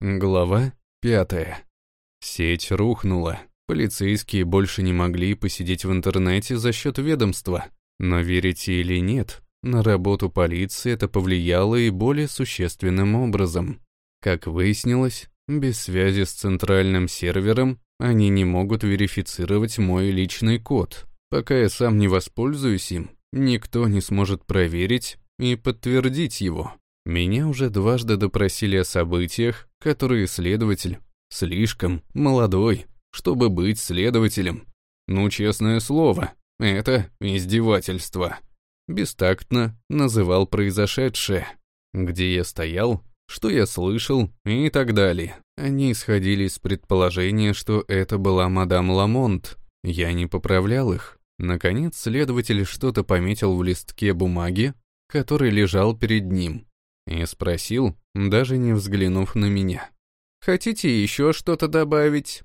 Глава пятая. Сеть рухнула. Полицейские больше не могли посидеть в интернете за счет ведомства. Но верите или нет, на работу полиции это повлияло и более существенным образом. Как выяснилось, без связи с центральным сервером они не могут верифицировать мой личный код. Пока я сам не воспользуюсь им, никто не сможет проверить и подтвердить его. Меня уже дважды допросили о событиях, которые следователь слишком молодой, чтобы быть следователем. Ну, честное слово, это издевательство. Бестактно называл произошедшее. Где я стоял, что я слышал и так далее. Они исходили из предположения, что это была мадам Ламонт. Я не поправлял их. Наконец, следователь что-то пометил в листке бумаги, который лежал перед ним. И спросил, даже не взглянув на меня. «Хотите еще что-то добавить?»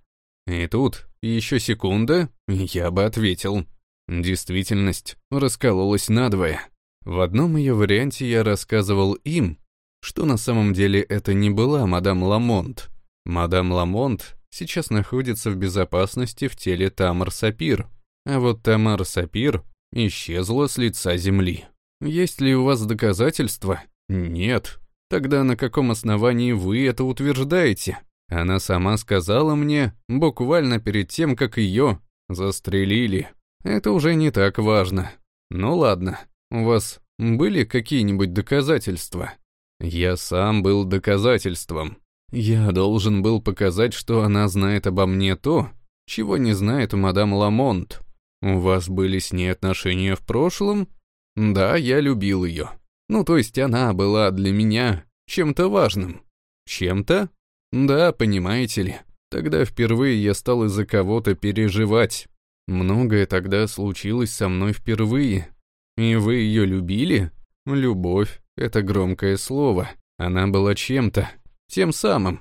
И тут, еще секунда, я бы ответил. Действительность раскололась надвое. В одном ее варианте я рассказывал им, что на самом деле это не была мадам Ламонт. Мадам Ламонт сейчас находится в безопасности в теле Тамар Сапир, а вот Тамар Сапир исчезла с лица земли. Есть ли у вас доказательства? «Нет. Тогда на каком основании вы это утверждаете?» Она сама сказала мне, буквально перед тем, как ее застрелили. Это уже не так важно. Ну ладно, у вас были какие-нибудь доказательства? Я сам был доказательством. Я должен был показать, что она знает обо мне то, чего не знает мадам Ламонт. У вас были с ней отношения в прошлом? Да, я любил ее. Ну, то есть она была для меня чем-то важным. Чем-то? Да, понимаете ли. Тогда впервые я стал из-за кого-то переживать. Многое тогда случилось со мной впервые. И вы ее любили? Любовь — это громкое слово. Она была чем-то. Тем самым.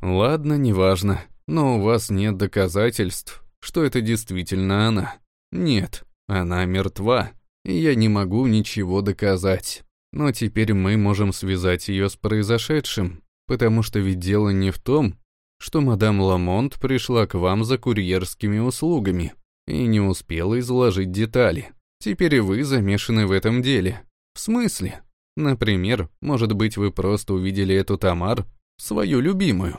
Ладно, неважно. Но у вас нет доказательств, что это действительно она. Нет, она мертва. И я не могу ничего доказать. Но теперь мы можем связать ее с произошедшим, потому что ведь дело не в том, что мадам Ламонт пришла к вам за курьерскими услугами и не успела изложить детали. Теперь и вы замешаны в этом деле. В смысле? Например, может быть, вы просто увидели эту Тамар, свою любимую.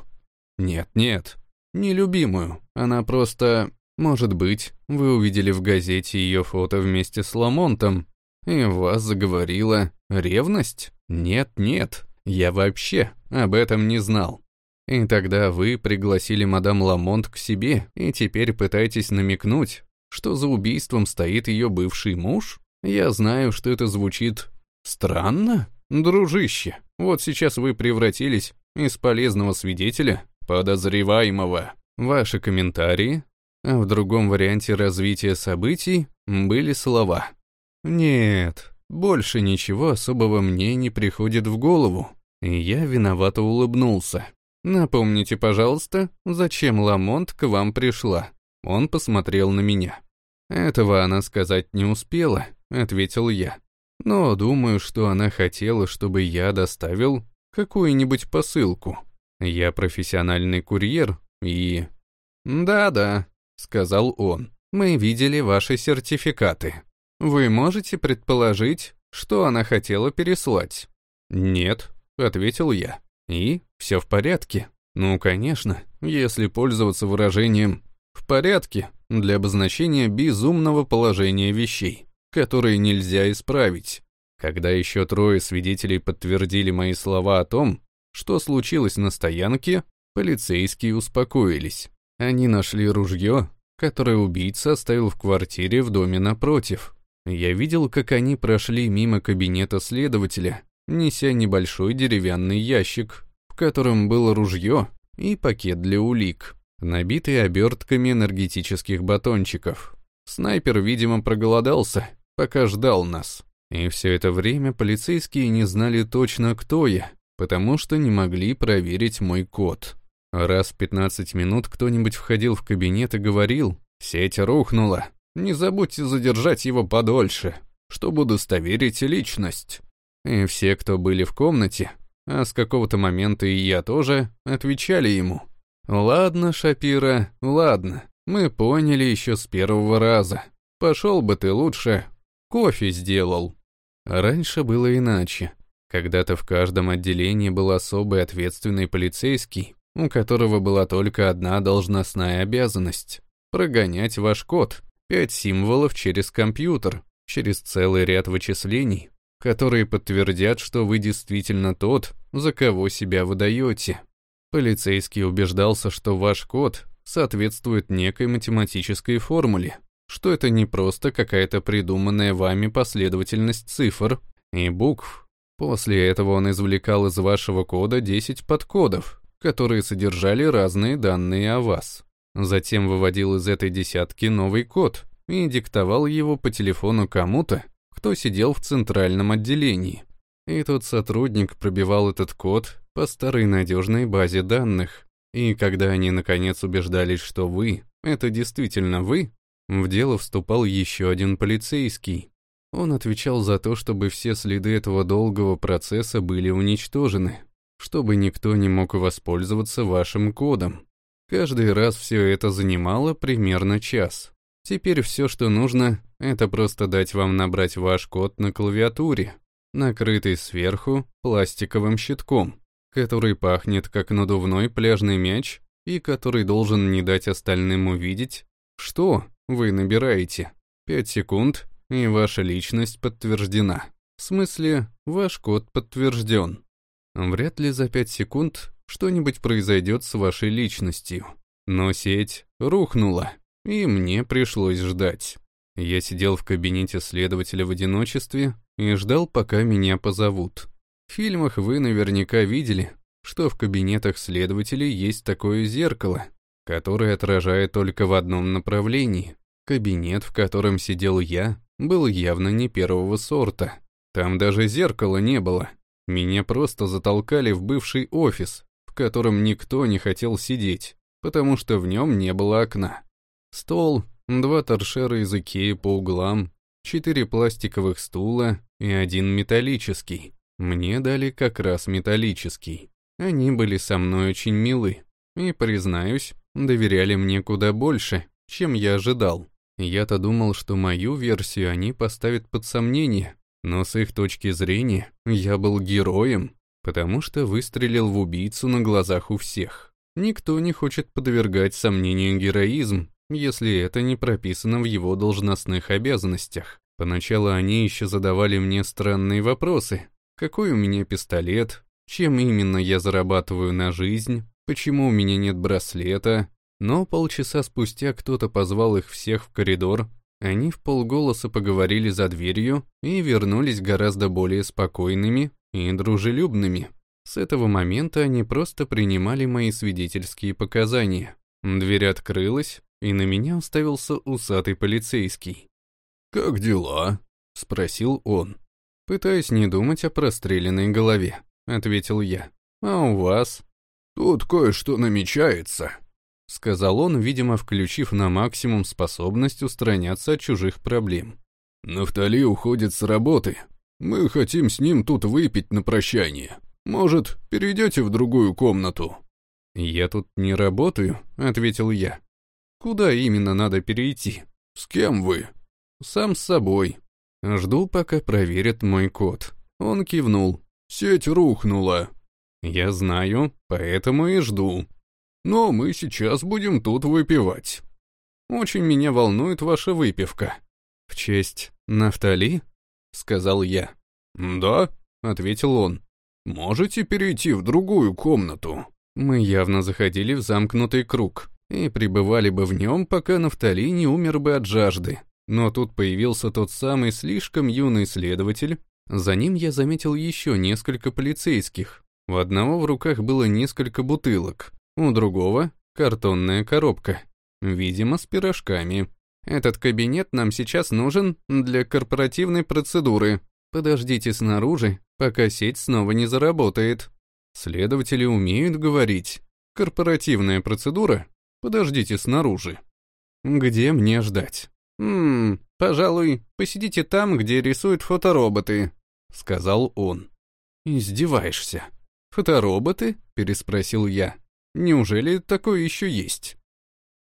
Нет-нет, не любимую, она просто... Может быть, вы увидели в газете ее фото вместе с Ламонтом, и вас заговорила ревность? Нет-нет, я вообще об этом не знал. И тогда вы пригласили мадам Ламонт к себе и теперь пытаетесь намекнуть, что за убийством стоит ее бывший муж? Я знаю, что это звучит странно, дружище. Вот сейчас вы превратились из полезного свидетеля подозреваемого. Ваши комментарии, а в другом варианте развития событий были слова нет, больше ничего особого мне не приходит в голову. И я виновато улыбнулся. Напомните, пожалуйста, зачем Ламонт к вам пришла? Он посмотрел на меня. Этого она сказать не успела, ответил я. Но думаю, что она хотела, чтобы я доставил какую-нибудь посылку. Я профессиональный курьер и... «Да-да», — сказал он, — «мы видели ваши сертификаты». Вы можете предположить, что она хотела переслать? Нет, ответил я. И все в порядке. Ну, конечно, если пользоваться выражением «в порядке» для обозначения безумного положения вещей, которые нельзя исправить. Когда еще трое свидетелей подтвердили мои слова о том, что случилось на стоянке, полицейские успокоились. Они нашли ружье, которое убийца оставил в квартире в доме напротив. Я видел, как они прошли мимо кабинета следователя, неся небольшой деревянный ящик, в котором было ружье и пакет для улик, набитый обертками энергетических батончиков. Снайпер, видимо, проголодался, пока ждал нас. И все это время полицейские не знали точно, кто я, потому что не могли проверить мой код. Раз в 15 минут кто-нибудь входил в кабинет и говорил «Сеть рухнула, не забудьте задержать его подольше, чтобы удостоверить личность. И все, кто были в комнате, а с какого-то момента и я тоже, отвечали ему. «Ладно, Шапира, ладно, мы поняли еще с первого раза. Пошел бы ты лучше, кофе сделал». Раньше было иначе. Когда-то в каждом отделении был особый ответственный полицейский, у которого была только одна должностная обязанность — прогонять ваш код, пять символов через компьютер, через целый ряд вычислений, которые подтвердят, что вы действительно тот, за кого себя выдаете. Полицейский убеждался, что ваш код соответствует некой математической формуле, что это не просто какая-то придуманная вами последовательность цифр и букв. После этого он извлекал из вашего кода 10 подкодов, которые содержали разные данные о вас. Затем выводил из этой десятки новый код и диктовал его по телефону кому-то, кто сидел в центральном отделении. И тот сотрудник пробивал этот код по старой надежной базе данных. И когда они наконец убеждались, что вы — это действительно вы, в дело вступал еще один полицейский. Он отвечал за то, чтобы все следы этого долгого процесса были уничтожены, чтобы никто не мог воспользоваться вашим кодом. Каждый раз все это занимало примерно час. Теперь все, что нужно, это просто дать вам набрать ваш код на клавиатуре, накрытый сверху пластиковым щитком, который пахнет как надувной пляжный мяч и который должен не дать остальным увидеть, что вы набираете. Пять секунд, и ваша личность подтверждена. В смысле, ваш код подтвержден. Вряд ли за пять секунд что-нибудь произойдет с вашей личностью. Но сеть рухнула и мне пришлось ждать. Я сидел в кабинете следователя в одиночестве и ждал, пока меня позовут. В фильмах вы наверняка видели, что в кабинетах следователей есть такое зеркало, которое отражает только в одном направлении. Кабинет, в котором сидел я, был явно не первого сорта. Там даже зеркала не было. Меня просто затолкали в бывший офис, в котором никто не хотел сидеть, потому что в нем не было окна. Стол, два торшера из Икеи по углам, четыре пластиковых стула и один металлический. Мне дали как раз металлический. Они были со мной очень милы. И, признаюсь, доверяли мне куда больше, чем я ожидал. Я-то думал, что мою версию они поставят под сомнение, но с их точки зрения я был героем, потому что выстрелил в убийцу на глазах у всех. Никто не хочет подвергать сомнению героизм, если это не прописано в его должностных обязанностях. Поначалу они еще задавали мне странные вопросы. Какой у меня пистолет? Чем именно я зарабатываю на жизнь? Почему у меня нет браслета? Но полчаса спустя кто-то позвал их всех в коридор. Они в полголоса поговорили за дверью и вернулись гораздо более спокойными и дружелюбными. С этого момента они просто принимали мои свидетельские показания. Дверь открылась, и на меня уставился усатый полицейский. «Как дела?» — спросил он. «Пытаюсь не думать о простреленной голове», — ответил я. «А у вас?» «Тут кое-что намечается», — сказал он, видимо, включив на максимум способность устраняться от чужих проблем. «Нафтали уходит с работы. Мы хотим с ним тут выпить на прощание. Может, перейдете в другую комнату?» «Я тут не работаю», — ответил я. Куда именно надо перейти? С кем вы? Сам с собой. Жду, пока проверят мой код. Он кивнул. Сеть рухнула. Я знаю, поэтому и жду. Но мы сейчас будем тут выпивать. Очень меня волнует ваша выпивка. В честь Нафтали? Сказал я. Да, ответил он. Можете перейти в другую комнату. Мы явно заходили в замкнутый круг и пребывали бы в нем, пока Нафтали не умер бы от жажды. Но тут появился тот самый слишком юный следователь. За ним я заметил еще несколько полицейских. У одного в руках было несколько бутылок, у другого — картонная коробка, видимо, с пирожками. Этот кабинет нам сейчас нужен для корпоративной процедуры. Подождите снаружи, пока сеть снова не заработает. Следователи умеют говорить. Корпоративная процедура Подождите снаружи. Где мне ждать? Ммм, пожалуй, посидите там, где рисуют фотороботы, сказал он. Издеваешься. «Фотороботы?» — переспросил я. «Неужели такое еще есть?»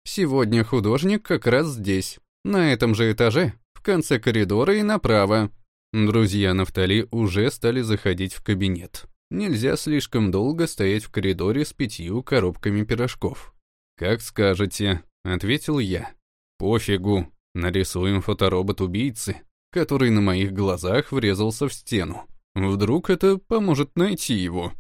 «Сегодня художник как раз здесь, на этом же этаже, в конце коридора и направо». Друзья Нафтали уже стали заходить в кабинет. Нельзя слишком долго стоять в коридоре с пятью коробками пирожков. «Как скажете», — ответил я. «Пофигу, нарисуем фоторобот убийцы, который на моих глазах врезался в стену. Вдруг это поможет найти его?»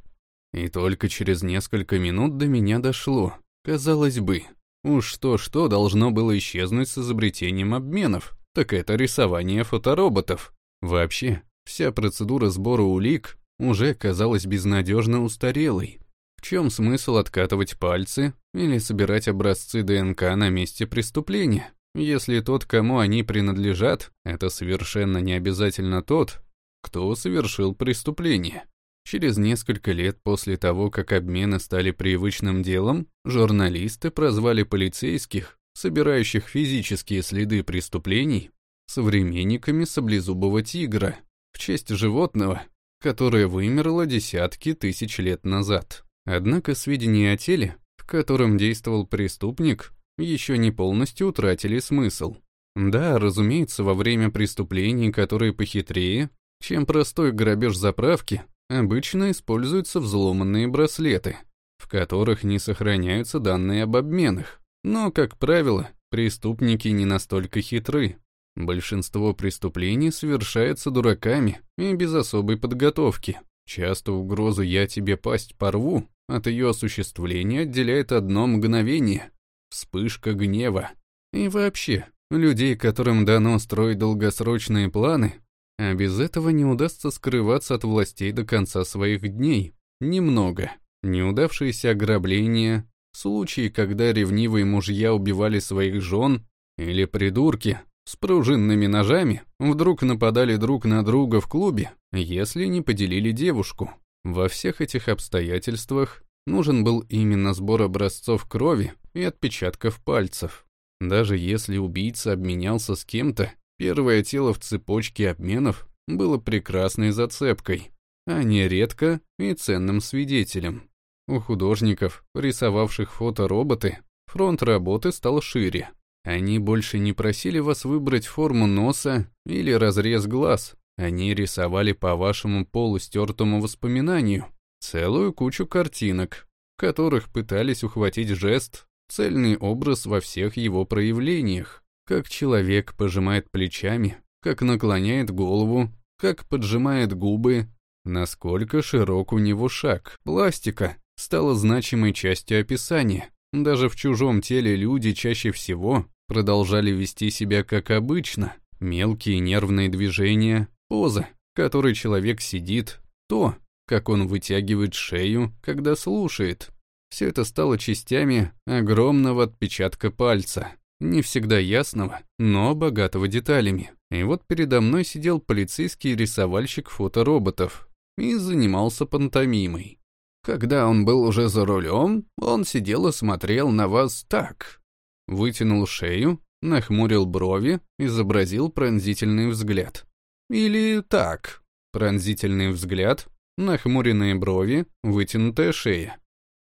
И только через несколько минут до меня дошло. Казалось бы, уж что-что должно было исчезнуть с изобретением обменов, так это рисование фотороботов. Вообще, вся процедура сбора улик уже казалась безнадежно устарелой. В чем смысл откатывать пальцы или собирать образцы ДНК на месте преступления, если тот, кому они принадлежат, это совершенно не обязательно тот, кто совершил преступление? Через несколько лет после того, как обмены стали привычным делом, журналисты прозвали полицейских, собирающих физические следы преступлений, современниками саблезубого тигра, в честь животного, которое вымерло десятки тысяч лет назад. Однако сведения о теле, в котором действовал преступник, еще не полностью утратили смысл. Да, разумеется, во время преступлений, которые похитрее, чем простой грабеж заправки, обычно используются взломанные браслеты, в которых не сохраняются данные об обменах. Но, как правило, преступники не настолько хитры. Большинство преступлений совершается дураками и без особой подготовки. Часто угрозу «я тебе пасть порву» от ее осуществления отделяет одно мгновение — вспышка гнева. И вообще, людей, которым дано строить долгосрочные планы, а без этого не удастся скрываться от властей до конца своих дней. Немного. Неудавшиеся ограбления, случаи, когда ревнивые мужья убивали своих жен, или придурки с пружинными ножами вдруг нападали друг на друга в клубе, если не поделили девушку. Во всех этих обстоятельствах нужен был именно сбор образцов крови и отпечатков пальцев. Даже если убийца обменялся с кем-то, Первое тело в цепочке обменов было прекрасной зацепкой, а нередко и ценным свидетелем. У художников, рисовавших фотороботы, фронт работы стал шире. Они больше не просили вас выбрать форму носа или разрез глаз. Они рисовали по вашему полустертому воспоминанию целую кучу картинок, в которых пытались ухватить жест, цельный образ во всех его проявлениях. Как человек пожимает плечами, как наклоняет голову, как поджимает губы, насколько широк у него шаг. Пластика стала значимой частью описания. Даже в чужом теле люди чаще всего продолжали вести себя как обычно. Мелкие нервные движения, поза, в которой человек сидит, то, как он вытягивает шею, когда слушает. Все это стало частями огромного отпечатка пальца не всегда ясного, но богатого деталями. И вот передо мной сидел полицейский рисовальщик фотороботов и занимался пантомимой. Когда он был уже за рулем, он сидел и смотрел на вас так. Вытянул шею, нахмурил брови, изобразил пронзительный взгляд. Или так. Пронзительный взгляд, нахмуренные брови, вытянутая шея.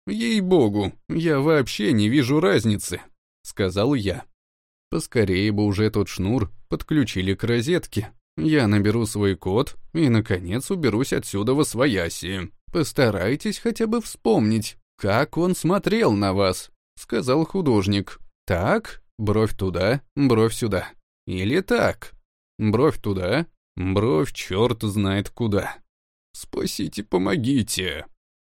«Ей-богу, я вообще не вижу разницы», — сказал я. Поскорее бы уже тот шнур подключили к розетке. Я наберу свой код и, наконец, уберусь отсюда во свояси. Постарайтесь хотя бы вспомнить, как он смотрел на вас, сказал художник. Так, бровь туда, бровь сюда. Или так, бровь туда, бровь черт знает куда. «Спасите, помогите!»